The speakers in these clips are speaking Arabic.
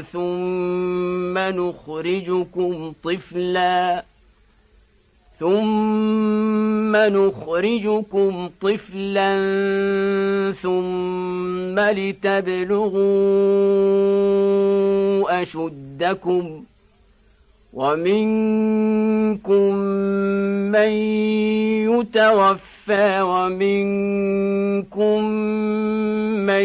ثم نخرجكم طفلا. ثم نخرجكم طفلا ثم لتبلغوا أشدكم. ومنكم من يتوفى ومنكم من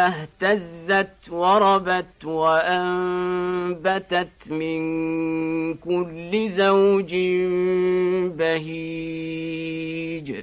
اهتزت وربت وأنبتت من كل زوج بهيج.